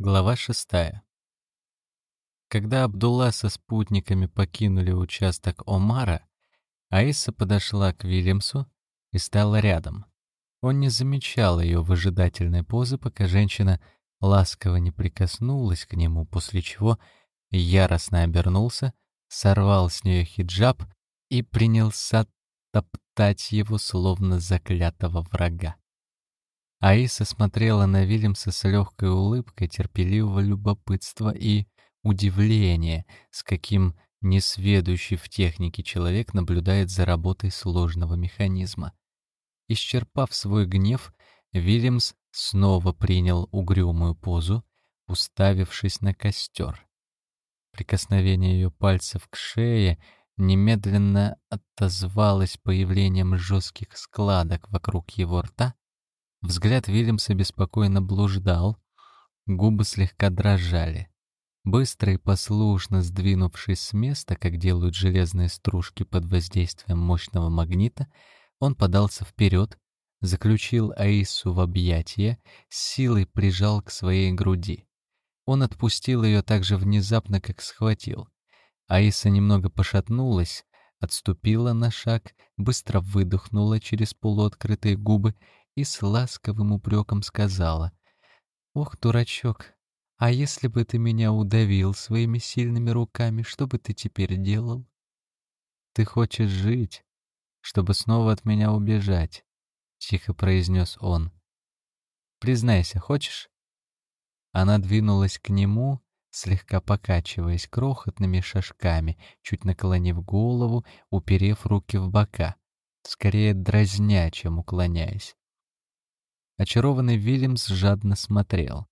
Глава шестая. Когда Абдулла со спутниками покинули участок Омара, Аиса подошла к Вильямсу и стала рядом. Он не замечал ее выжидательной позы, пока женщина ласково не прикоснулась к нему, после чего яростно обернулся, сорвал с нее хиджаб и принялся топтать его, словно заклятого врага. Аиса смотрела на Вильямса с легкой улыбкой терпеливого любопытства и удивления, с каким несведущий в технике человек наблюдает за работой сложного механизма. Исчерпав свой гнев, Вильямс снова принял угрюмую позу, уставившись на костер. Прикосновение ее пальцев к шее немедленно отозвалось появлением жестких складок вокруг его рта, Взгляд Вильямса беспокойно блуждал, губы слегка дрожали. Быстро и послушно сдвинувшись с места, как делают железные стружки под воздействием мощного магнита, он подался вперед, заключил Аису в объятия, силой прижал к своей груди. Он отпустил ее так же внезапно, как схватил. Аиса немного пошатнулась, отступила на шаг, быстро выдохнула через полуоткрытые губы и с ласковым упреком сказала, «Ох, дурачок, а если бы ты меня удавил своими сильными руками, что бы ты теперь делал? Ты хочешь жить, чтобы снова от меня убежать, — тихо произнес он. Признайся, хочешь? Она двинулась к нему, слегка покачиваясь крохотными шажками, чуть наклонив голову, уперев руки в бока, скорее дразня, чем уклоняясь. Очарованный Вильямс жадно смотрел.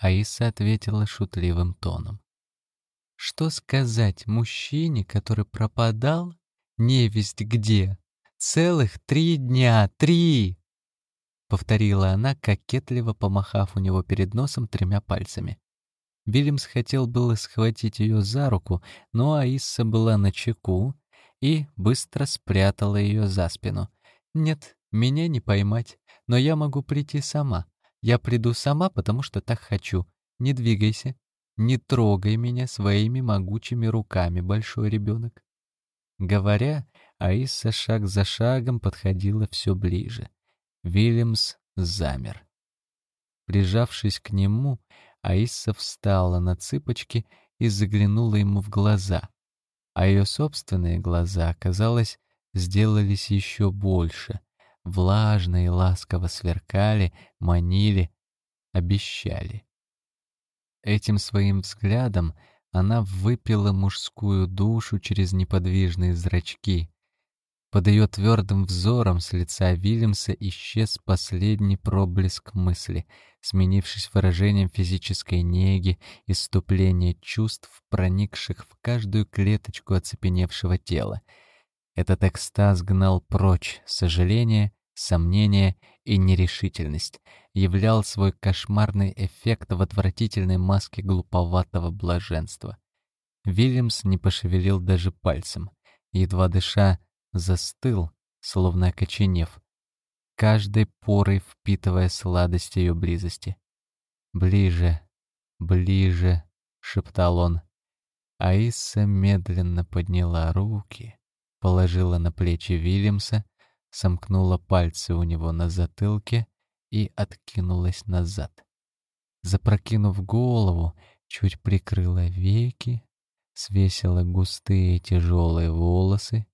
Аиса ответила шутливым тоном. «Что сказать мужчине, который пропадал невесть где? Целых три дня, три!» Повторила она, кокетливо помахав у него перед носом тремя пальцами. Вильямс хотел было схватить ее за руку, но Аиса была на чеку и быстро спрятала ее за спину. «Нет, меня не поймать, но я могу прийти сама. Я приду сама, потому что так хочу. Не двигайся. Не трогай меня своими могучими руками, большой ребенок. Говоря, Аиса шаг за шагом подходила все ближе. Вильямс замер. Прижавшись к нему, Аиса встала на цыпочки и заглянула ему в глаза. А ее собственные глаза, казалось, сделались еще больше — влажно и ласково сверкали, манили, обещали. Этим своим взглядом она выпила мужскую душу через неподвижные зрачки. Под ее твердым взором с лица Вильямса исчез последний проблеск мысли, сменившись выражением физической неги, иступления чувств, проникших в каждую клеточку оцепеневшего тела — этот экстаз гнал прочь сожаление, сомнение и нерешительность, являл свой кошмарный эффект в отвратительной маске глуповатого блаженства. Вильямс не пошевелил даже пальцем, едва дыша, застыл, словно окоченев, каждой порой впитывая сладость ее близости. «Ближе, ближе», — шептал он. Аиса медленно подняла руки положила на плечи Вильямса, сомкнула пальцы у него на затылке и откинулась назад. Запрокинув голову, чуть прикрыла веки, свесила густые тяжелые волосы.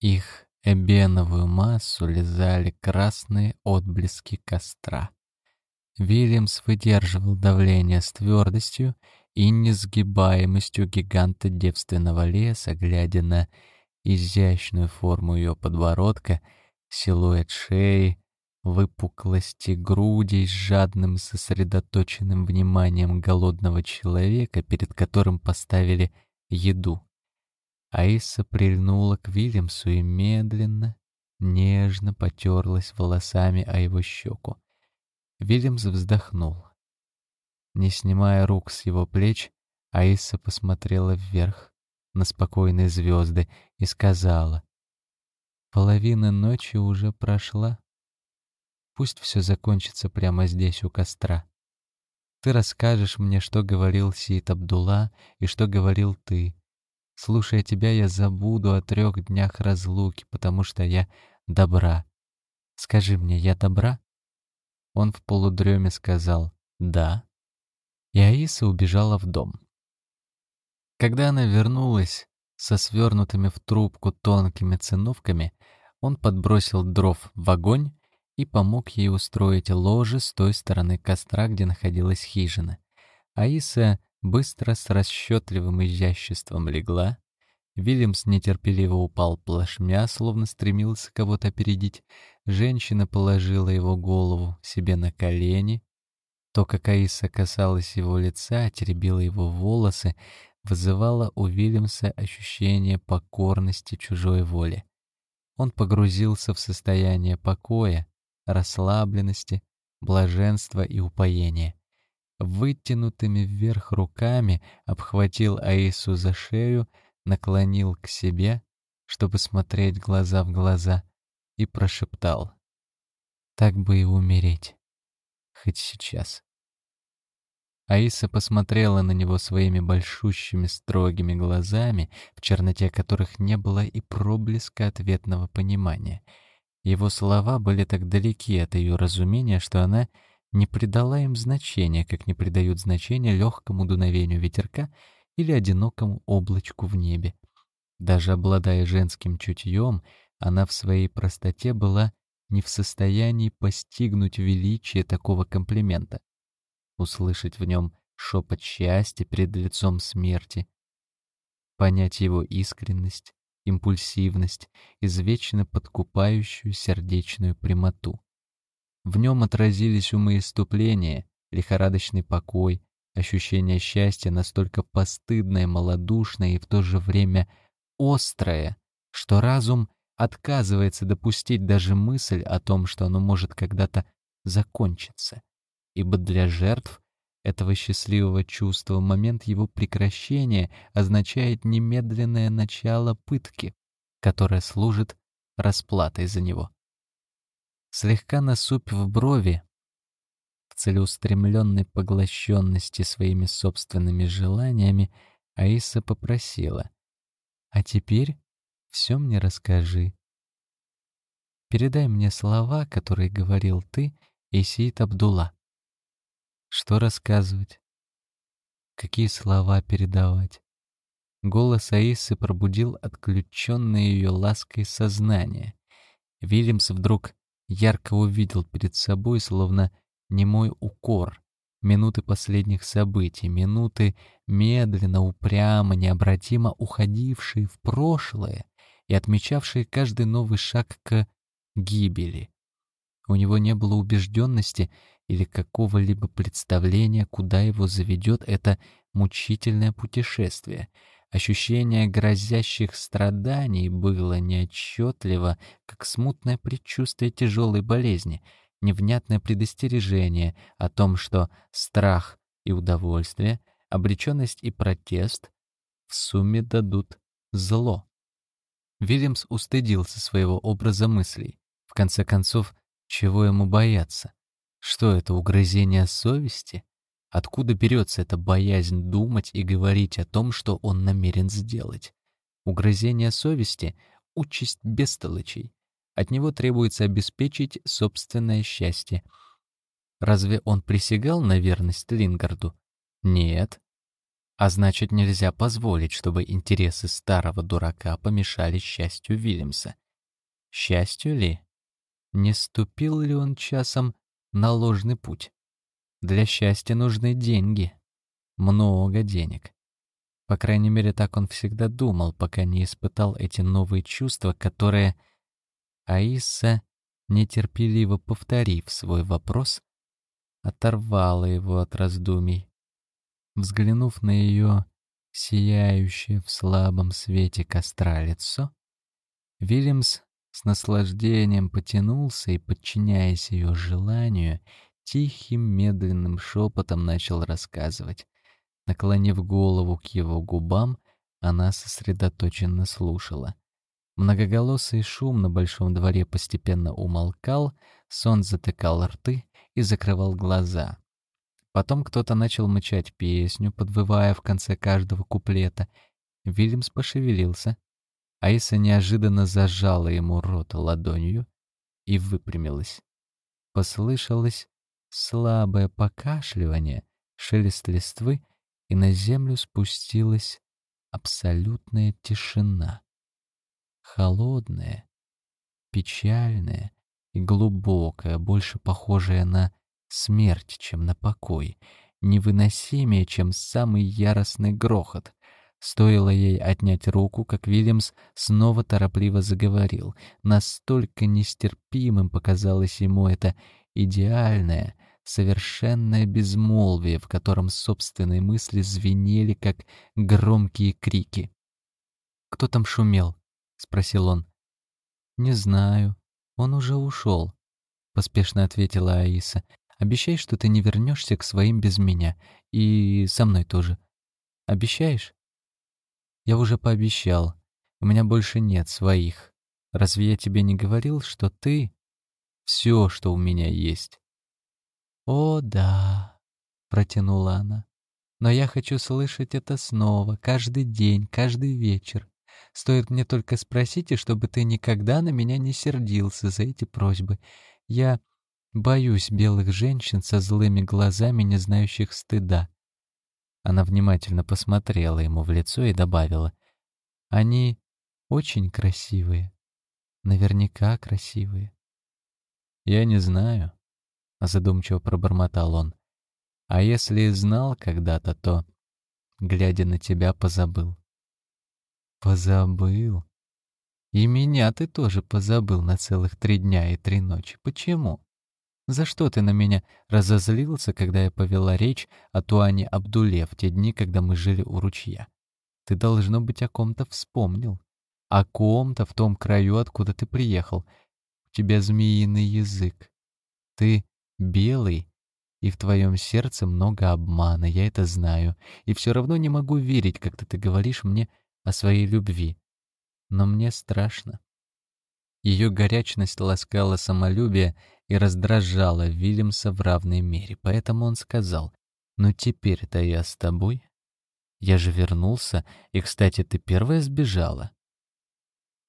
Их эбеновую массу лизали красные отблески костра. Вильямс выдерживал давление с твердостью и несгибаемостью гиганта девственного леса, глядя на изящную форму ее подбородка, силуэт шеи, выпуклости груди с жадным сосредоточенным вниманием голодного человека, перед которым поставили еду. Аиса прильнула к Вильямсу и медленно, нежно потерлась волосами о его щеку. Вильямс вздохнул. Не снимая рук с его плеч, Аиса посмотрела вверх на спокойные звезды и сказала, «Половина ночи уже прошла. Пусть все закончится прямо здесь у костра. Ты расскажешь мне, что говорил Сид Абдулла и что говорил ты. Слушая тебя, я забуду о трех днях разлуки, потому что я добра. Скажи мне, я добра?» Он в полудреме сказал «да». И Аиса убежала в дом. Когда она вернулась со свернутыми в трубку тонкими циновками, он подбросил дров в огонь и помог ей устроить ложе с той стороны костра, где находилась хижина. Аиса быстро с расчетливым изяществом легла. Вильямс нетерпеливо упал плашмя, словно стремился кого-то опередить. Женщина положила его голову себе на колени. То, как Аиса касалась его лица, теребила его волосы, вызывало у Вильямса ощущение покорности чужой воли. Он погрузился в состояние покоя, расслабленности, блаженства и упоения. Вытянутыми вверх руками обхватил Аису за шею, наклонил к себе, чтобы смотреть глаза в глаза, и прошептал. «Так бы и умереть, хоть сейчас». Аиса посмотрела на него своими большущими строгими глазами, в черноте которых не было и проблеска ответного понимания — его слова были так далеки от ее разумения, что она не придала им значения, как не придают значения легкому дуновению ветерка или одинокому облачку в небе. Даже обладая женским чутьем, она в своей простоте была не в состоянии постигнуть величие такого комплимента, услышать в нем шепот счастья перед лицом смерти, понять его искренность, импульсивность, извечно подкупающую сердечную прямоту. В нем отразились умоиступление, лихорадочный покой, ощущение счастья настолько постыдное, малодушное и в то же время острое, что разум отказывается допустить даже мысль о том, что оно может когда-то закончиться, ибо для жертв этого счастливого чувства момент его прекращения означает немедленное начало пытки, которая служит расплатой за него. Слегка насупив брови, в целеустремленной поглощенности своими собственными желаниями, Аиса попросила, «А теперь все мне расскажи. Передай мне слова, которые говорил ты, Исид Абдулла. Что рассказывать? Какие слова передавать? Голос Аисы пробудил отключенное ее лаской сознание. Вильямс вдруг ярко увидел перед собой, словно немой укор, минуты последних событий, минуты медленно, упрямо, необратимо уходившие в прошлое и отмечавшие каждый новый шаг к гибели. У него не было убежденности или какого-либо представления, куда его заведет это мучительное путешествие. Ощущение грозящих страданий было неотчетливо, как смутное предчувствие тяжелой болезни, невнятное предостережение о том, что страх и удовольствие, обреченность и протест в сумме дадут зло. Вильямс устыдился своего образа мыслей. В конце концов, чего ему бояться? Что это, угрызение совести? Откуда берется эта боязнь думать и говорить о том, что он намерен сделать? Угрызение совести — участь бестолочей. От него требуется обеспечить собственное счастье. Разве он присягал на верность Лингарду? Нет. А значит, нельзя позволить, чтобы интересы старого дурака помешали счастью Вильямса. Счастью ли? Не ступил ли он часом на ложный путь. Для счастья нужны деньги. Много денег. По крайней мере, так он всегда думал, пока не испытал эти новые чувства, которые... Аиса, нетерпеливо повторив свой вопрос, оторвала его от раздумий. Взглянув на ее сияющее в слабом свете костра лицо, Вильямс с наслаждением потянулся и, подчиняясь ее желанию, тихим медленным шепотом начал рассказывать. Наклонив голову к его губам, она сосредоточенно слушала. Многоголосый шум на большом дворе постепенно умолкал, сон затыкал рты и закрывал глаза. Потом кто-то начал мычать песню, подвывая в конце каждого куплета. Вильямс пошевелился. Аиса неожиданно зажала ему рот ладонью и выпрямилась. Послышалось слабое покашливание, шелест листвы, и на землю спустилась абсолютная тишина. Холодная, печальная и глубокая, больше похожая на смерть, чем на покой, невыносимее, чем самый яростный грохот. Стоило ей отнять руку, как Вильямс снова торопливо заговорил. Настолько нестерпимым показалось ему это идеальное, совершенное безмолвие, в котором собственные мысли звенели, как громкие крики. «Кто там шумел?» — спросил он. «Не знаю. Он уже ушел», — поспешно ответила Аиса. «Обещай, что ты не вернешься к своим без меня. И со мной тоже. Обещаешь?» «Я уже пообещал. У меня больше нет своих. Разве я тебе не говорил, что ты — все, что у меня есть?» «О, да», — протянула она. «Но я хочу слышать это снова, каждый день, каждый вечер. Стоит мне только спросить, и чтобы ты никогда на меня не сердился за эти просьбы. Я боюсь белых женщин со злыми глазами, не знающих стыда». Она внимательно посмотрела ему в лицо и добавила. «Они очень красивые. Наверняка красивые». «Я не знаю», — задумчиво пробормотал он. «А если знал когда-то, то, глядя на тебя, позабыл». «Позабыл? И меня ты тоже позабыл на целых три дня и три ночи. Почему? За что ты на меня разозлился, когда я повела речь о Туане Абдуле в те дни, когда мы жили у ручья? Ты, должно быть, о ком-то вспомнил. О ком-то в том краю, откуда ты приехал. У тебя змеиный язык. Ты белый, и в твоем сердце много обмана, я это знаю. И все равно не могу верить, когда ты говоришь мне о своей любви. Но мне страшно. Ее горячность ласкала самолюбие и раздражала Вильямса в равной мере, поэтому он сказал, «Ну теперь-то я с тобой. Я же вернулся, и, кстати, ты первая сбежала.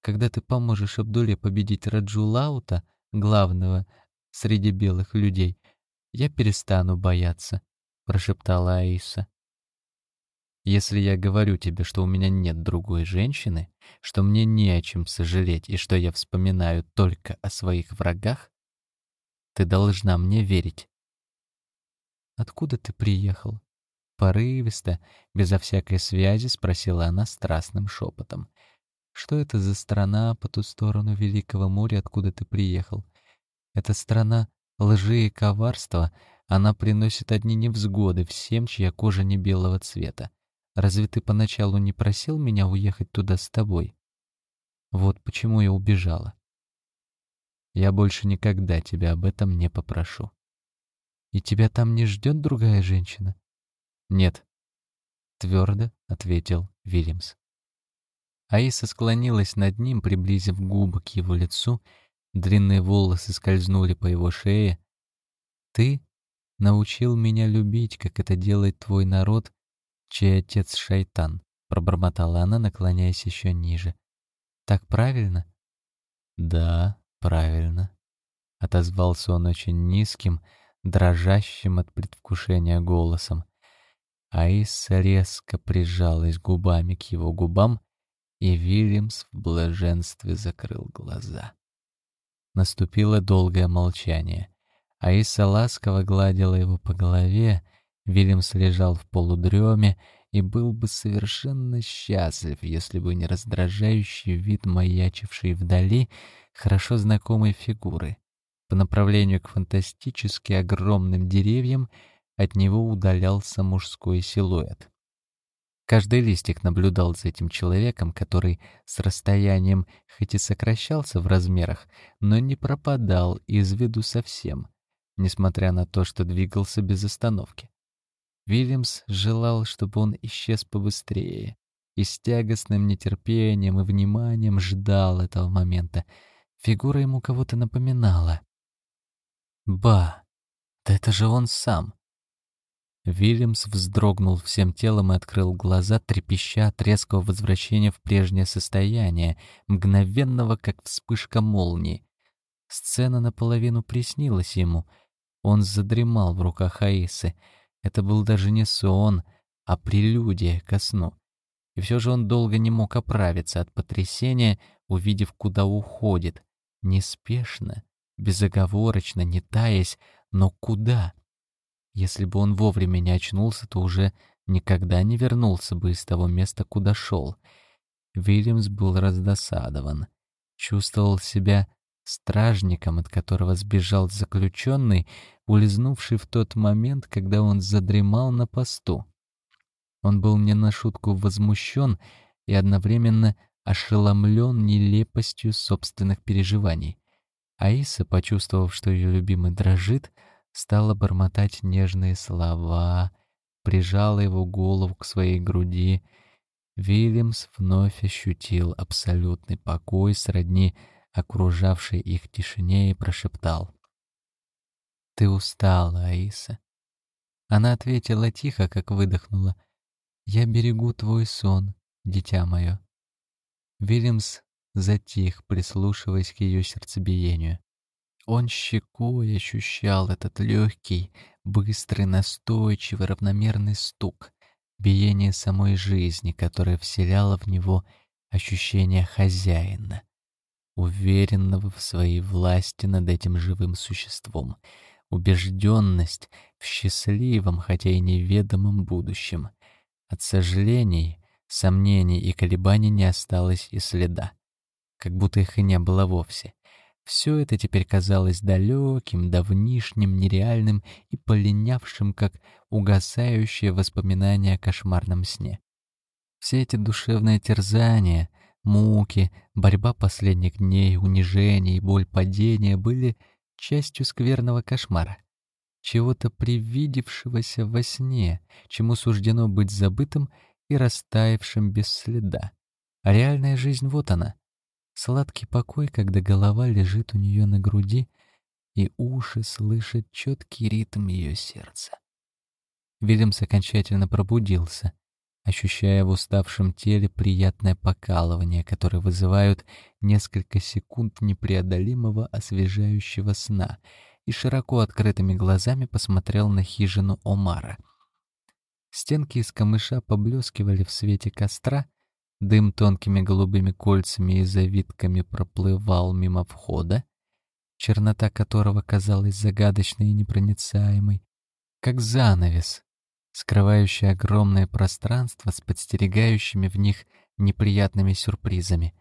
Когда ты поможешь Абдуле победить Раджу Лаута, главного среди белых людей, я перестану бояться», — прошептала Аиса. «Если я говорю тебе, что у меня нет другой женщины, что мне не о чем сожалеть и что я вспоминаю только о своих врагах, ты должна мне верить». «Откуда ты приехал?» Порывисто, безо всякой связи, спросила она страстным шепотом. «Что это за страна по ту сторону Великого моря, откуда ты приехал? Это страна лжи и коварства, она приносит одни невзгоды всем, чья кожа не белого цвета. Разве ты поначалу не просил меня уехать туда с тобой? Вот почему я убежала. Я больше никогда тебя об этом не попрошу. И тебя там не ждет другая женщина? Нет, твердо ответил Вильямс. Аиса склонилась над ним, приблизив губы к его лицу Длинные волосы скользнули по его шее. «Ты научил меня любить, как это делает твой народ, чей отец шайтан», — пробормотала она, наклоняясь еще ниже. «Так правильно?» «Да, правильно», — отозвался он очень низким, дрожащим от предвкушения голосом. Аиса резко прижалась губами к его губам, и Вильямс в блаженстве закрыл глаза. Наступило долгое молчание. Аиса ласково гладила его по голове, Вильямс лежал в полудреме и был бы совершенно счастлив, если бы не раздражающий вид маячившей вдали хорошо знакомой фигуры. По направлению к фантастически огромным деревьям от него удалялся мужской силуэт. Каждый листик наблюдал за этим человеком, который с расстоянием хоть и сокращался в размерах, но не пропадал из виду совсем, несмотря на то, что двигался без остановки. Вильямс желал, чтобы он исчез побыстрее, и с тягостным нетерпением и вниманием ждал этого момента. Фигура ему кого-то напоминала. «Ба! Да это же он сам!» Вильямс вздрогнул всем телом и открыл глаза, трепеща от резкого возвращения в прежнее состояние, мгновенного, как вспышка молнии. Сцена наполовину приснилась ему. Он задремал в руках Аисы. Это был даже не сон, а прелюдия ко сну. И все же он долго не мог оправиться от потрясения, увидев, куда уходит. Неспешно, безоговорочно, не таясь, но куда? Если бы он вовремя не очнулся, то уже никогда не вернулся бы из того места, куда шел. Вильямс был раздосадован. Чувствовал себя стражником, от которого сбежал заключенный, улизнувший в тот момент, когда он задремал на посту. Он был не на шутку возмущен и одновременно ошеломлен нелепостью собственных переживаний. Аиса, почувствовав, что ее любимый дрожит, стала бормотать нежные слова, прижала его голову к своей груди. Вильямс вновь ощутил абсолютный покой сродни окружавшей их тишине и прошептал. «Ты устала, Аиса». Она ответила тихо, как выдохнула. «Я берегу твой сон, дитя мое». Вильямс затих, прислушиваясь к ее сердцебиению. Он щекой ощущал этот легкий, быстрый, настойчивый, равномерный стук, биение самой жизни, которое вселяло в него ощущение хозяина, уверенного в своей власти над этим живым существом, убежденность в счастливом, хотя и неведомом будущем. От сожалений, сомнений и колебаний не осталось и следа, как будто их и не было вовсе. Все это теперь казалось далеким, давнишним, нереальным и полинявшим, как угасающее воспоминание о кошмарном сне. Все эти душевные терзания, муки, борьба последних дней, унижение и боль падения были частью скверного кошмара, чего-то привидевшегося во сне, чему суждено быть забытым и растаявшим без следа. Реальная жизнь вот она, Сладкий покой, когда голова лежит у нее на груди, и уши слышат четкий ритм ее сердца. Вильямс окончательно пробудился, ощущая в уставшем теле приятное покалывание, которое вызывают несколько секунд непреодолимого освежающего сна, и широко открытыми глазами посмотрел на хижину Омара. Стенки из камыша поблескивали в свете костра — Дым тонкими голубыми кольцами и завитками проплывал мимо входа, чернота которого казалась загадочной и непроницаемой, как занавес, скрывающий огромное пространство с подстерегающими в них неприятными сюрпризами.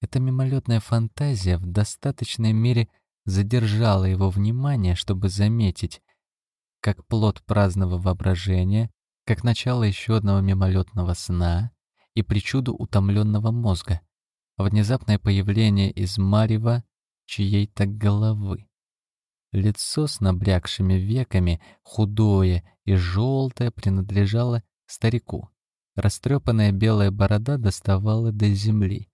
Эта мимолетная фантазия в достаточной мере задержала его внимание, чтобы заметить, как плод праздного воображения, как начало еще одного мимолетного сна, и причуду утомленного мозга, внезапное появление из марева чьей-то головы. Лицо с набрякшими веками, худое и желтое, принадлежало старику. Растрепанная белая борода доставала до земли.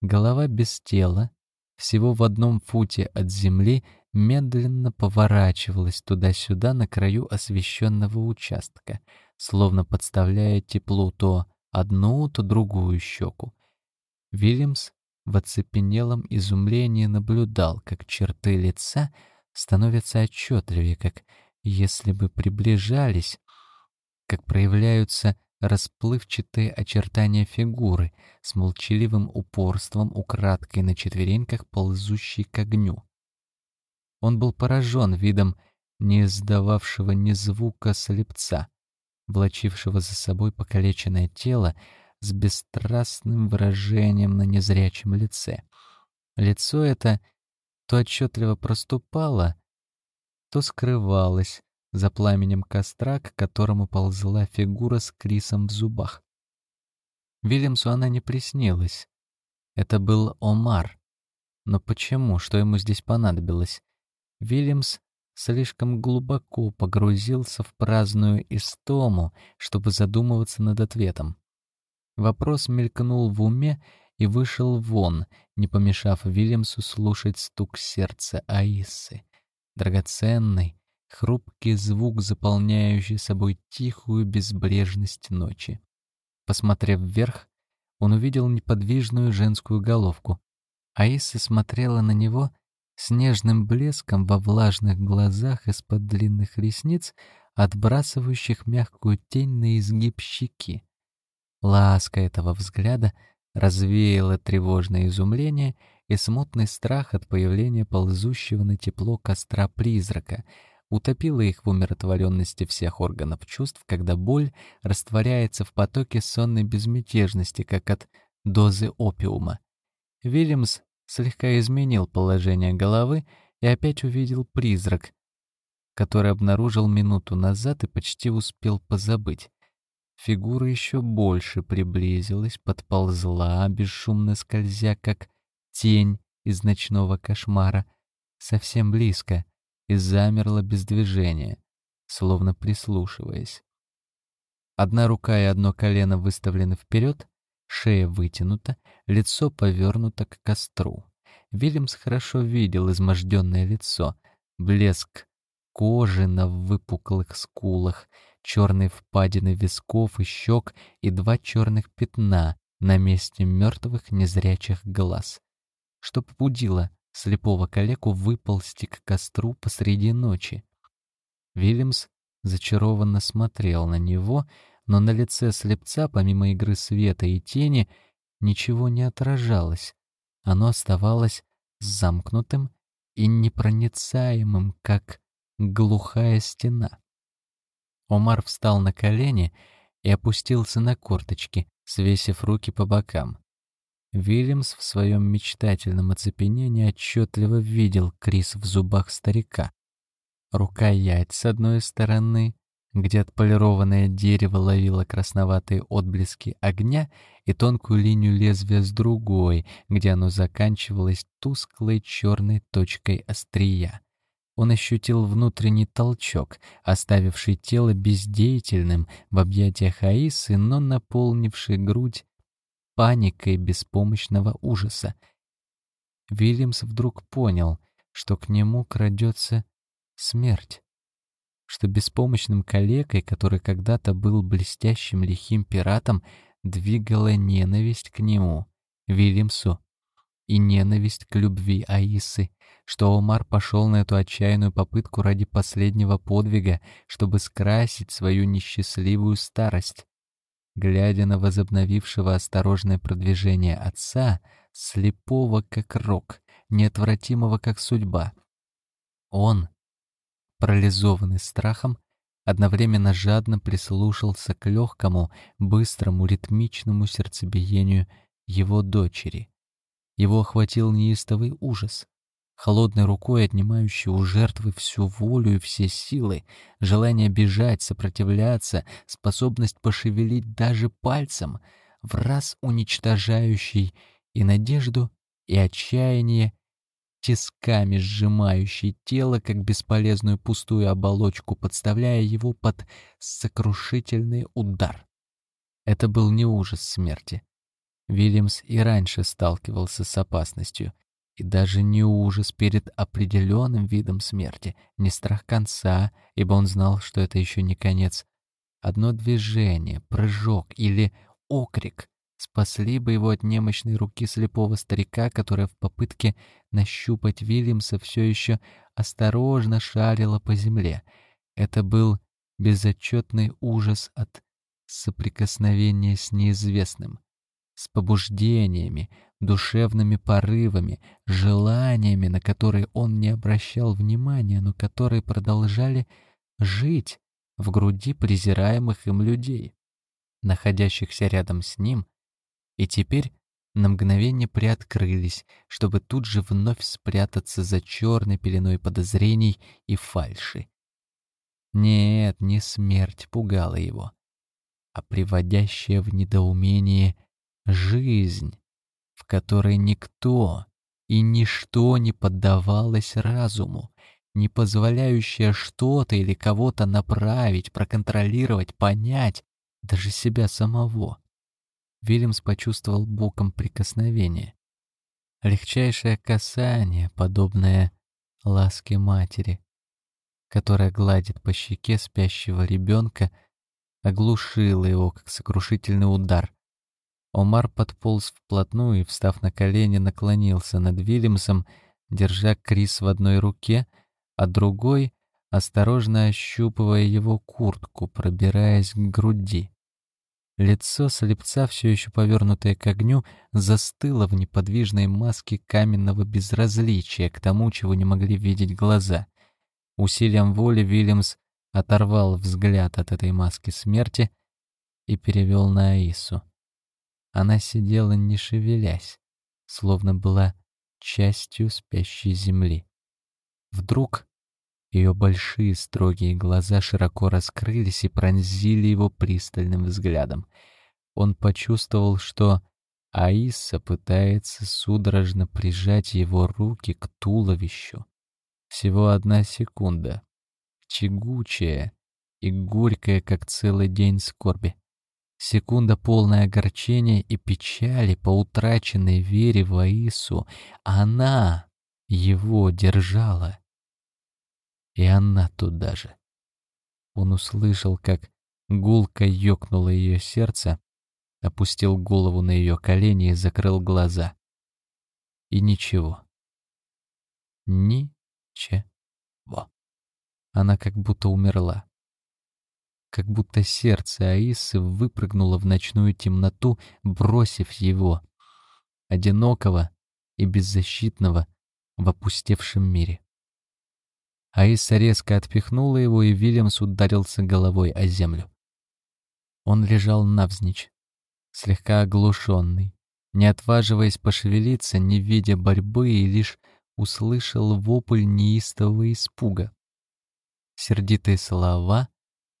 Голова без тела, всего в одном футе от земли, медленно поворачивалась туда-сюда на краю освещенного участка, словно подставляя теплу то одну, то другую щеку. Вильямс в оцепенелом изумлении наблюдал, как черты лица становятся отчетливее, как если бы приближались, как проявляются расплывчатые очертания фигуры с молчаливым упорством украдкой на четвереньках, ползущей к огню. Он был поражен видом не издававшего ни звука слепца, влачившего за собой покалеченное тело с бесстрастным выражением на незрячем лице. Лицо это то отчетливо проступало, то скрывалось за пламенем костра, к которому ползла фигура с Крисом в зубах. Вильямсу она не приснилась. Это был Омар. Но почему? Что ему здесь понадобилось? Вильямс слишком глубоко погрузился в праздную истому, чтобы задумываться над ответом. Вопрос мелькнул в уме и вышел вон, не помешав Вильямсу слушать стук сердца Аисы, драгоценной, хрупкий звук, заполняющий собой тихую безбрежность ночи. Посмотрев вверх, он увидел неподвижную женскую головку. Аиса смотрела на него с нежным блеском во влажных глазах из-под длинных ресниц, отбрасывающих мягкую тень на изгиб щеки. Ласка этого взгляда развеяла тревожное изумление и смутный страх от появления ползущего на тепло костра призрака, утопила их в умиротворенности всех органов чувств, когда боль растворяется в потоке сонной безмятежности, как от дозы опиума. Вильямс слегка изменил положение головы и опять увидел призрак, который обнаружил минуту назад и почти успел позабыть. Фигура еще больше приблизилась, подползла, бесшумно скользя, как тень из ночного кошмара, совсем близко, и замерла без движения, словно прислушиваясь. Одна рука и одно колено выставлены вперед, шея вытянута, лицо повернуто к костру. Вильямс хорошо видел изможденное лицо, блеск кожи на выпуклых скулах, черные впадины висков и щек и два черных пятна на месте мертвых незрячих глаз. Что побудило слепого калеку выползти к костру посреди ночи? Вильямс зачарованно смотрел на него, но на лице слепца, помимо игры света и тени, ничего не отражалось. Оно оставалось замкнутым и непроницаемым, как глухая стена. Омар встал на колени и опустился на корточки, свесив руки по бокам. Вильямс в своем мечтательном оцепенении отчетливо видел Крис в зубах старика. Рукоять с одной стороны, где отполированное дерево ловило красноватые отблески огня, и тонкую линию лезвия с другой, где оно заканчивалось тусклой черной точкой острия. Он ощутил внутренний толчок, оставивший тело бездеятельным в объятиях Аисы, но наполнивший грудь паникой беспомощного ужаса. Вильямс вдруг понял, что к нему крадется смерть, что беспомощным калекой, который когда-то был блестящим лихим пиратом, двигала ненависть к нему, Вильямсу, и ненависть к любви Аисы, что Омар пошел на эту отчаянную попытку ради последнего подвига, чтобы скрасить свою несчастливую старость. Глядя на возобновившего осторожное продвижение отца, слепого как рок, неотвратимого как судьба, он, парализованный страхом, одновременно жадно прислушался к легкому, быстрому, ритмичному сердцебиению его дочери. Его охватил неистовый ужас холодной рукой отнимающий у жертвы всю волю и все силы, желание бежать, сопротивляться, способность пошевелить даже пальцем, в раз уничтожающий и надежду, и отчаяние, тисками сжимающий тело, как бесполезную пустую оболочку, подставляя его под сокрушительный удар. Это был не ужас смерти. Вильямс и раньше сталкивался с опасностью, и даже не ужас перед определенным видом смерти, не страх конца, ибо он знал, что это еще не конец. Одно движение, прыжок или окрик спасли бы его от немощной руки слепого старика, которая в попытке нащупать Вильямса все еще осторожно шарила по земле. Это был безотчетный ужас от соприкосновения с неизвестным, с побуждениями, душевными порывами, желаниями, на которые он не обращал внимания, но которые продолжали жить в груди презираемых им людей, находящихся рядом с ним, и теперь на мгновение приоткрылись, чтобы тут же вновь спрятаться за черной пеленой подозрений и фальши. Нет, не смерть пугала его, а приводящая в недоумение жизнь, в которой никто и ничто не поддавалось разуму, не позволяющая что-то или кого-то направить, проконтролировать, понять, даже себя самого. Вильямс почувствовал боком прикосновение. Легчайшее касание, подобное ласке матери. которая гладит по щеке спящего ребенка, оглушила его, как сокрушительный удар. Омар подполз вплотную и, встав на колени, наклонился над Вильямсом, держа Крис в одной руке, а другой — осторожно ощупывая его куртку, пробираясь к груди. Лицо слепца, все еще повернутое к огню, застыло в неподвижной маске каменного безразличия к тому, чего не могли видеть глаза. Усилием воли Вильямс оторвал взгляд от этой маски смерти и перевел на Аису. Она сидела, не шевелясь, словно была частью спящей земли. Вдруг ее большие строгие глаза широко раскрылись и пронзили его пристальным взглядом. Он почувствовал, что Аиса пытается судорожно прижать его руки к туловищу. Всего одна секунда. Тягучая и горькая, как целый день скорби. Секунда полная огорчения и печали по утраченной вере в Аису. Она его держала и она туда же. Он услышал, как гулко ёкнуло ее сердце, опустил голову на ее колени и закрыл глаза. И ничего. Ничего. Она как будто умерла. Как будто сердце Аисы выпрыгнуло в ночную темноту, бросив его, одинокого и беззащитного, в опустевшем мире. Аиса резко отпихнула его, и Вильямс ударился головой о землю. Он лежал навзничь, слегка оглушенный, не отваживаясь пошевелиться, не видя борьбы, и лишь услышал вопль неистового испуга. Сердитые слова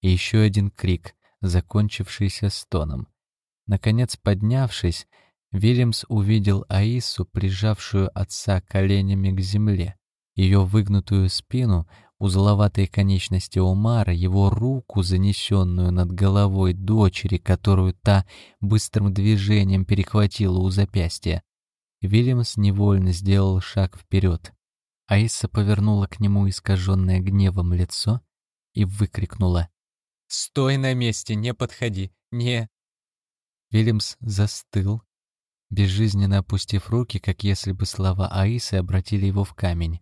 и еще один крик, закончившийся стоном. Наконец, поднявшись, Вильямс увидел Аису, прижавшую отца коленями к земле ее выгнутую спину, узловатые конечности Омара, его руку, занесенную над головой дочери, которую та быстрым движением перехватила у запястья. Вильямс невольно сделал шаг вперед. Аиса повернула к нему искаженное гневом лицо и выкрикнула. «Стой на месте, не подходи, не...» Вильямс застыл, безжизненно опустив руки, как если бы слова Аисы обратили его в камень.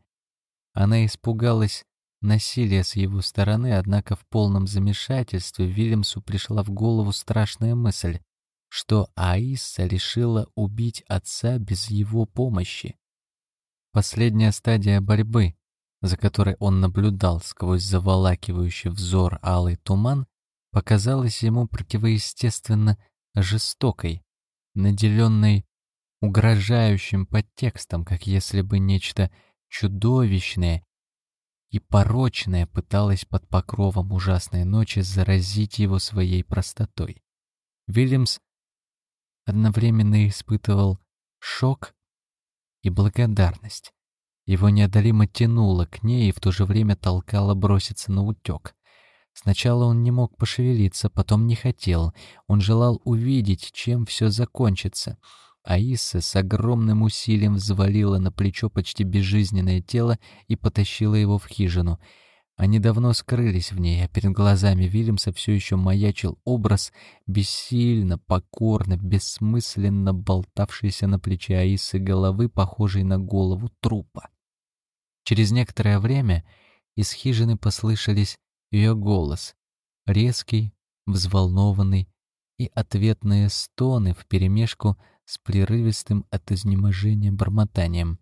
Она испугалась насилия с его стороны, однако в полном замешательстве Вильямсу пришла в голову страшная мысль, что Аиса решила убить отца без его помощи. Последняя стадия борьбы, за которой он наблюдал сквозь заволакивающий взор алый туман, показалась ему противоестественно жестокой, наделенной угрожающим подтекстом, как если бы нечто чудовищное и порочное пыталось под покровом ужасной ночи заразить его своей простотой. Вильямс одновременно испытывал шок и благодарность. Его неодолимо тянуло к ней и в то же время толкало броситься на утек. Сначала он не мог пошевелиться, потом не хотел. Он желал увидеть, чем все закончится — Аиса с огромным усилием взвалила на плечо почти безжизненное тело и потащила его в хижину. Они давно скрылись в ней, а перед глазами Вильямса все еще маячил образ, бессильно, покорно, бессмысленно болтавшейся на плече Аисы головы, похожей на голову трупа. Через некоторое время из хижины послышались ее голос, резкий, взволнованный, и ответные стоны вперемешку с прерывистым от изнеможения бормотанием.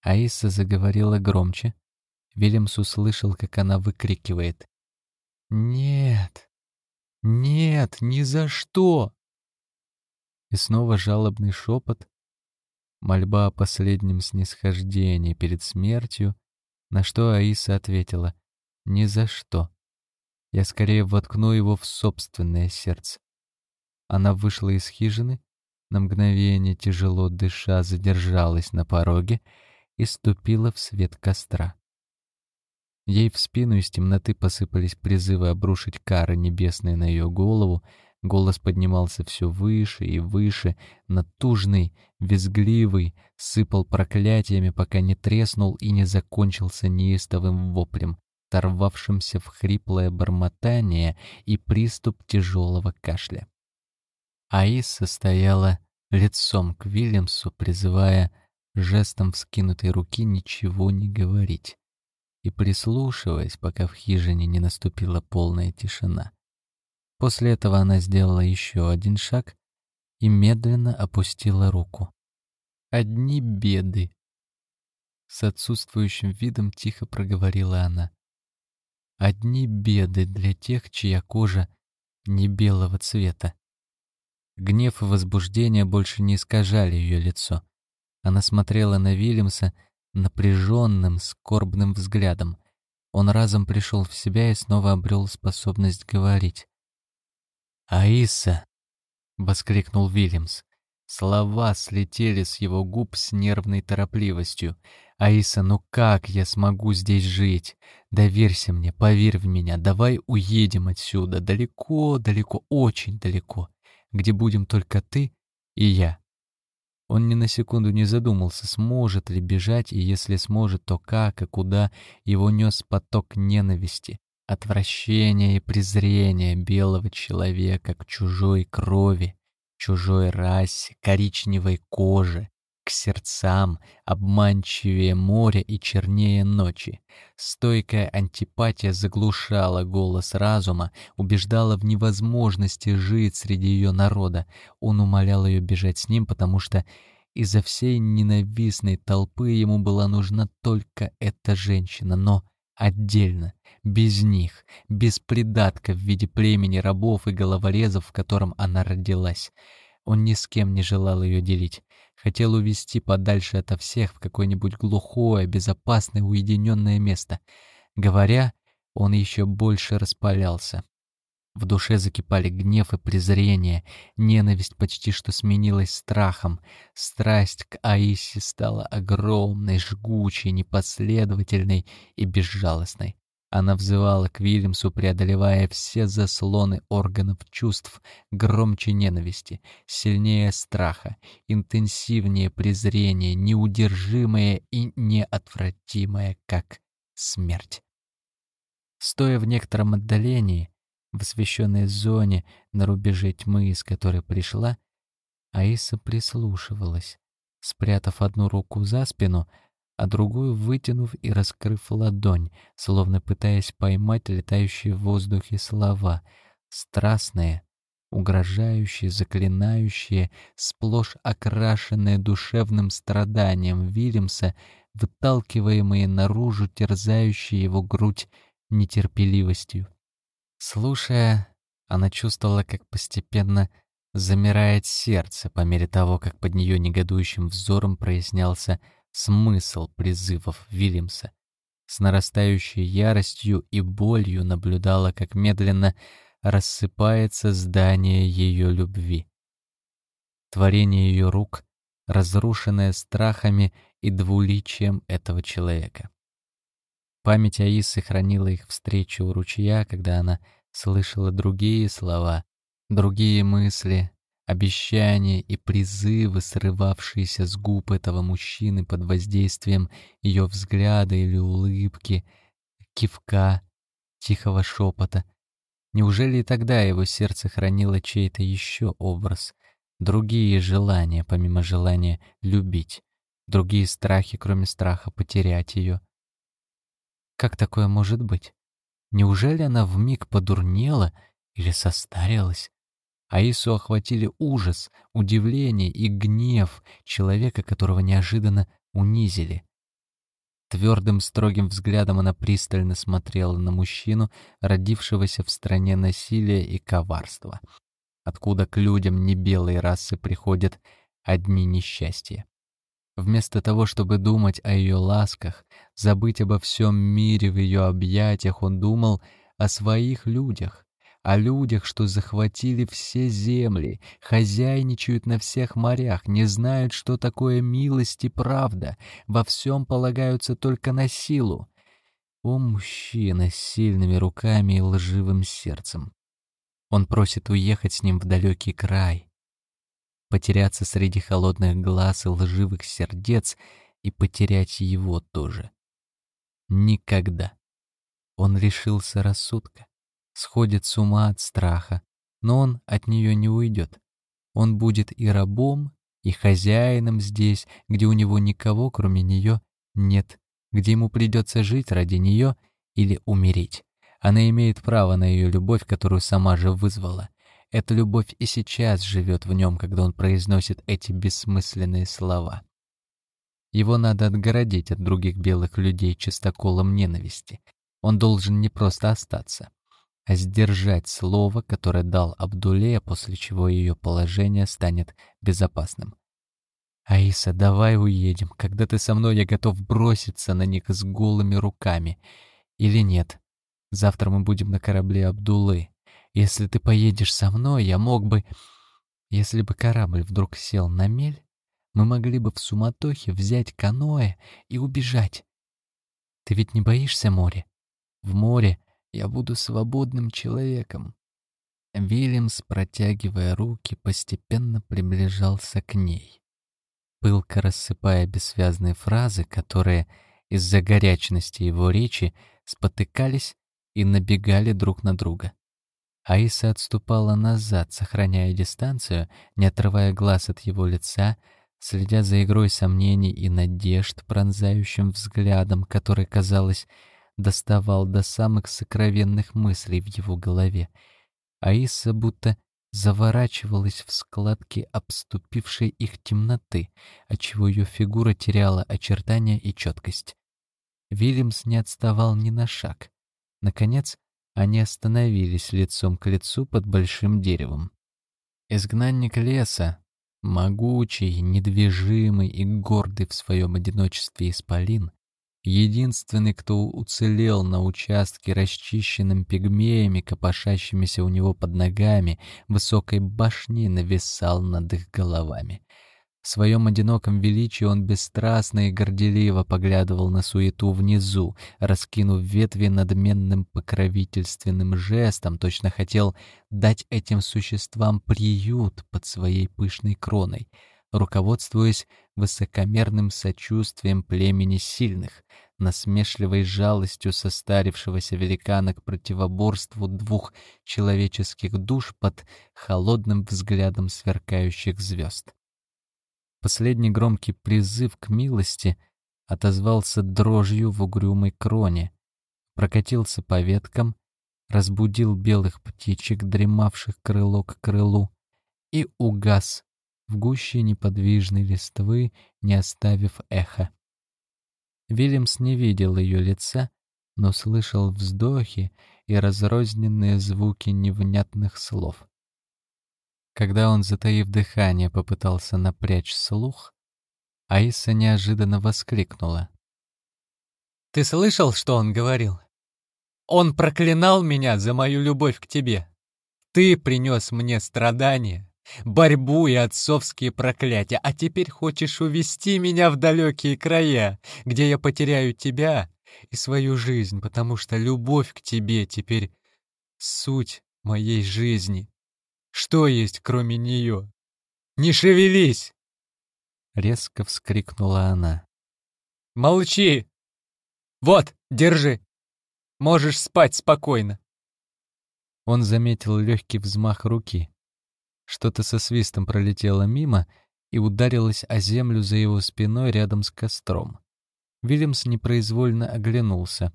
Аиса заговорила громче. Вильямс услышал, как она выкрикивает. «Нет! Нет! Ни за что!» И снова жалобный шепот, мольба о последнем снисхождении перед смертью, на что Аиса ответила «Ни за что! Я скорее воткну его в собственное сердце». Она вышла из хижины, на мгновение, тяжело дыша, задержалась на пороге и ступила в свет костра. Ей в спину из темноты посыпались призывы обрушить кары небесные на ее голову, голос поднимался все выше и выше, натужный, визгливый, сыпал проклятиями, пока не треснул и не закончился неистовым воплем. сорвавшимся в хриплое бормотание и приступ тяжелого кашля. Аиса стояла лицом к Вильямсу, призывая жестом вскинутой руки ничего не говорить и прислушиваясь, пока в хижине не наступила полная тишина. После этого она сделала еще один шаг и медленно опустила руку. «Одни беды!» С отсутствующим видом тихо проговорила она. «Одни беды для тех, чья кожа не белого цвета». Гнев и возбуждение больше не искажали ее лицо. Она смотрела на Вильямса напряженным, скорбным взглядом. Он разом пришел в себя и снова обрел способность говорить. «Аиса!» — воскликнул Вильямс. Слова слетели с его губ с нервной торопливостью. «Аиса, ну как я смогу здесь жить? Доверься мне, поверь в меня, давай уедем отсюда, далеко, далеко, очень далеко, где будем только ты и я. Он ни на секунду не задумался, сможет ли бежать, и если сможет, то как и куда его нес поток ненависти, отвращения и презрения белого человека к чужой крови, чужой расе, коричневой коже, к сердцам, обманчивее моря и чернее ночи. Стойкая антипатия заглушала голос разума, убеждала в невозможности жить среди ее народа. Он умолял ее бежать с ним, потому что из-за всей ненавистной толпы ему была нужна только эта женщина, но отдельно, без них, без придатка в виде племени рабов и головорезов, в котором она родилась. Он ни с кем не желал ее делить. Хотел увести подальше ото всех в какое-нибудь глухое, безопасное, уединенное место. Говоря, он еще больше распалялся. В душе закипали гнев и презрение, ненависть почти что сменилась страхом. Страсть к Аисе стала огромной, жгучей, непоследовательной и безжалостной. Она взывала к Вильямсу, преодолевая все заслоны органов чувств, громче ненависти, сильнее страха, интенсивнее презрения, неудержимое и неотвратимое, как смерть. Стоя в некотором отдалении, в освещенной зоне на рубеже тьмы, из которой пришла, Аиса прислушивалась, спрятав одну руку за спину, а другую вытянув и раскрыв ладонь, словно пытаясь поймать летающие в воздухе слова, страстные, угрожающие, заклинающие, сплошь окрашенные душевным страданием Вильямса, выталкиваемые наружу, терзающие его грудь нетерпеливостью. Слушая, она чувствовала, как постепенно замирает сердце по мере того, как под нее негодующим взором прояснялся смысл призывов Вильямса. С нарастающей яростью и болью наблюдала, как медленно рассыпается здание ее любви. Творение ее рук, разрушенное страхами и двуличием этого человека. Память Аисы хранила их встречу у ручья, когда она слышала другие слова, другие мысли, Обещания и призывы, срывавшиеся с губ этого мужчины под воздействием ее взгляда или улыбки, кивка, тихого шепота. Неужели и тогда его сердце хранило чей-то еще образ, другие желания, помимо желания любить, другие страхи, кроме страха потерять ее? Как такое может быть? Неужели она вмиг подурнела или состарилась? Аису охватили ужас, удивление и гнев человека, которого неожиданно унизили. Твердым, строгим взглядом она пристально смотрела на мужчину, родившегося в стране насилия и коварства, откуда к людям небелой расы приходят одни несчастья. Вместо того, чтобы думать о ее ласках, забыть обо всем мире в ее объятиях, он думал о своих людях, о людях, что захватили все земли, хозяйничают на всех морях, не знают, что такое милость и правда, во всем полагаются только на силу. О, мужчина с сильными руками и лживым сердцем! Он просит уехать с ним в далекий край, потеряться среди холодных глаз и лживых сердец и потерять его тоже. Никогда. Он лишился рассудка, сходит с ума от страха, но он от нее не уйдет. Он будет и рабом, и хозяином здесь, где у него никого, кроме нее, нет, где ему придется жить ради нее или умереть. Она имеет право на ее любовь, которую сама же вызвала. Эта любовь и сейчас живет в нем, когда он произносит эти бессмысленные слова. Его надо отгородить от других белых людей чистоколом ненависти. Он должен не просто остаться, а сдержать слово, которое дал Абдуле, после чего ее положение станет безопасным. «Аиса, давай уедем. Когда ты со мной, я готов броситься на них с голыми руками. Или нет? Завтра мы будем на корабле Абдулы. Если ты поедешь со мной, я мог бы... Если бы корабль вдруг сел на мель, мы могли бы в суматохе взять каноэ и убежать. Ты ведь не боишься моря? В море я буду свободным человеком. Вильямс, протягивая руки, постепенно приближался к ней. Пылко рассыпая бессвязные фразы, которые из-за горячности его речи спотыкались и набегали друг на друга. Аиса отступала назад, сохраняя дистанцию, не отрывая глаз от его лица, следя за игрой сомнений и надежд пронзающим взглядом, который, казалось, доставал до самых сокровенных мыслей в его голове. Аиса будто заворачивалась в складки обступившей их темноты, отчего ее фигура теряла очертания и четкость. Вильямс не отставал ни на шаг. Наконец, они остановились лицом к лицу под большим деревом. Изгнанник леса, могучий, недвижимый и гордый в своем одиночестве исполин, единственный, кто уцелел на участке, расчищенном пигмеями, копошащимися у него под ногами, высокой башни нависал над их головами. В своем одиноком величии он бесстрастно и горделиво поглядывал на суету внизу, раскинув ветви надменным покровительственным жестом, точно хотел дать этим существам приют под своей пышной кроной, руководствуясь высокомерным сочувствием племени сильных, насмешливой жалостью состарившегося великана к противоборству двух человеческих душ под холодным взглядом сверкающих звезд. Последний громкий призыв к милости отозвался дрожью в угрюмой кроне, прокатился по веткам, разбудил белых птичек, дремавших крыло к крылу, и угас в гуще неподвижной листвы, не оставив эха. Вильямс не видел ее лица, но слышал вздохи и разрозненные звуки невнятных слов. Когда он, затаив дыхание, попытался напрячь слух, Аиса неожиданно воскликнула. «Ты слышал, что он говорил? Он проклинал меня за мою любовь к тебе. Ты принес мне страдания, борьбу и отцовские проклятия, а теперь хочешь увести меня в далекие края, где я потеряю тебя и свою жизнь, потому что любовь к тебе теперь суть моей жизни. Что есть, кроме нее? Не шевелись!» Резко вскрикнула она. «Молчи! Вот, держи! Можешь спать спокойно!» Он заметил легкий взмах руки. Что-то со свистом пролетело мимо и ударилось о землю за его спиной рядом с костром. Вильямс непроизвольно оглянулся.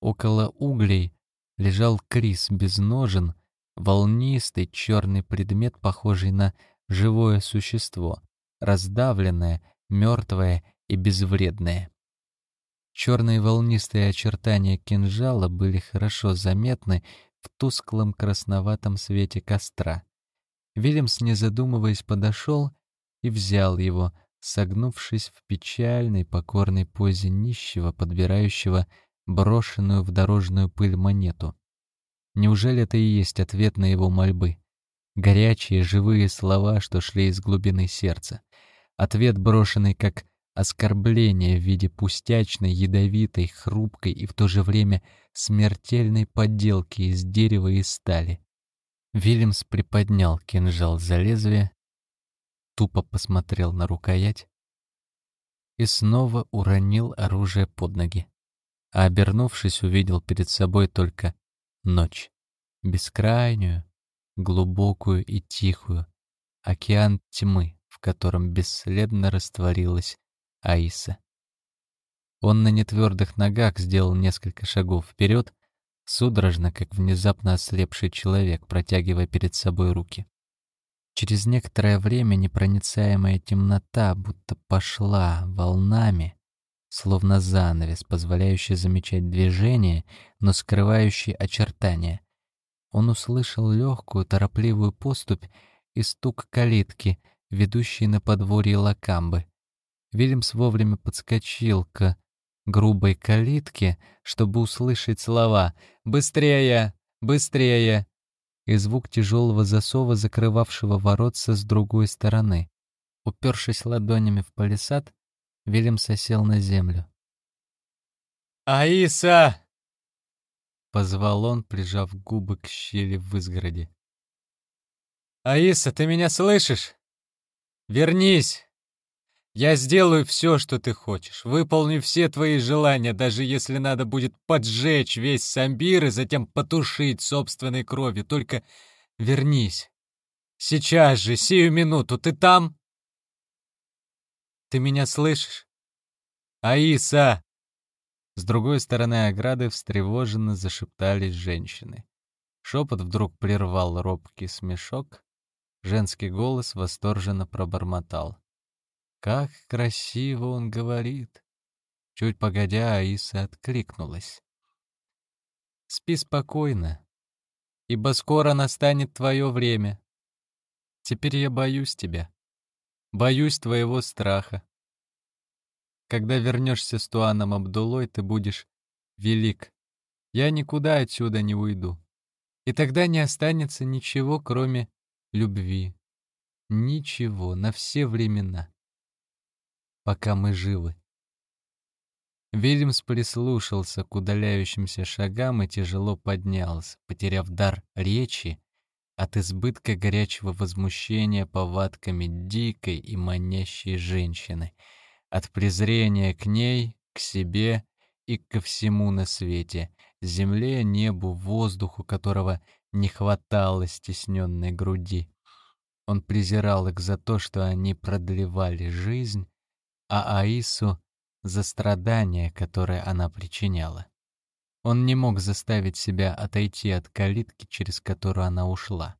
Около углей лежал Крис без ножен, волнистый черный предмет, похожий на живое существо, раздавленное, мертвое и безвредное. Черные волнистые очертания кинжала были хорошо заметны в тусклом красноватом свете костра. Вильямс, не задумываясь, подошел и взял его, согнувшись в печальной покорной позе нищего, подбирающего брошенную в дорожную пыль монету. Неужели это и есть ответ на его мольбы? Горячие, живые слова, что шли из глубины сердца. Ответ, брошенный как оскорбление в виде пустячной, ядовитой, хрупкой и в то же время смертельной подделки из дерева и стали. Вильямс приподнял кинжал за лезвие, тупо посмотрел на рукоять и снова уронил оружие под ноги. а обернувшись, увидел перед собой только ночь, бескрайнюю, глубокую и тихую, океан тьмы, в котором бесследно растворилась Аиса. Он на нетвердых ногах сделал несколько шагов вперед, судорожно, как внезапно ослепший человек, протягивая перед собой руки. Через некоторое время непроницаемая темнота будто пошла волнами, словно занавес, позволяющий замечать движение, но скрывающий очертания. Он услышал легкую, торопливую поступь и стук калитки, ведущей на подворье Лакамбы. Вильямс вовремя подскочил к грубой калитке, чтобы услышать слова «Быстрее! Быстрее!» и звук тяжелого засова, закрывавшего воротца с другой стороны. Упершись ладонями в палисад, Вильям сосел на землю. «Аиса!» — позвал он, прижав губы к щели в изгороде. «Аиса, ты меня слышишь? Вернись! Я сделаю все, что ты хочешь, выполню все твои желания, даже если надо будет поджечь весь Самбир и затем потушить собственной кровью. Только вернись. Сейчас же, сию минуту, ты там?» Ты меня слышишь? Аиса!» С другой стороны ограды встревоженно зашептались женщины. Шепот вдруг прервал робкий смешок. Женский голос восторженно пробормотал. «Как красиво он говорит!» Чуть погодя, Аиса откликнулась. «Спи спокойно, ибо скоро настанет твое время. Теперь я боюсь тебя. Боюсь твоего страха. Когда вернешься с Туаном Абдулой, ты будешь велик. Я никуда отсюда не уйду. И тогда не останется ничего, кроме любви. Ничего, на все времена. Пока мы живы. Вильямс прислушался к удаляющимся шагам и тяжело поднялся, потеряв дар речи от избытка горячего возмущения повадками дикой и манящей женщины, от презрения к ней, к себе и ко всему на свете, земле, небу, воздуху, которого не хватало стесненной груди. Он презирал их за то, что они продлевали жизнь, а Аису — за страдания, которые она причиняла. Он не мог заставить себя отойти от калитки, через которую она ушла.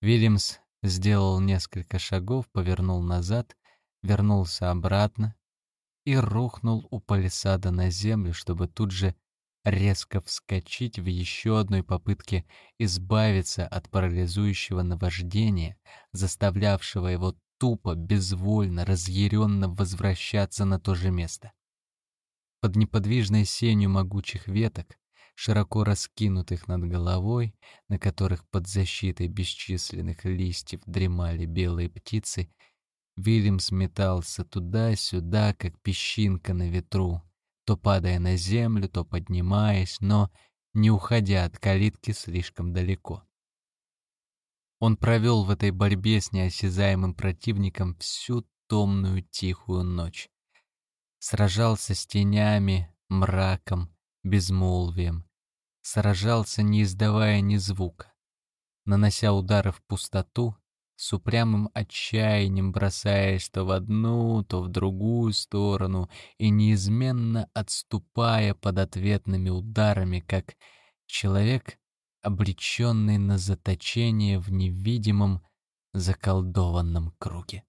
Вильямс сделал несколько шагов, повернул назад, вернулся обратно и рухнул у палисада на землю, чтобы тут же резко вскочить в еще одной попытке избавиться от парализующего наваждения, заставлявшего его тупо, безвольно, разъяренно возвращаться на то же место. Под неподвижной сенью могучих веток, широко раскинутых над головой, на которых под защитой бесчисленных листьев дремали белые птицы, Вильямс метался туда-сюда, как песчинка на ветру, то падая на землю, то поднимаясь, но не уходя от калитки слишком далеко. Он провел в этой борьбе с неосязаемым противником всю томную тихую ночь сражался с тенями, мраком, безмолвием, сражался, не издавая ни звука, нанося удары в пустоту, с упрямым отчаянием бросаясь то в одну, то в другую сторону и неизменно отступая под ответными ударами, как человек, обреченный на заточение в невидимом заколдованном круге.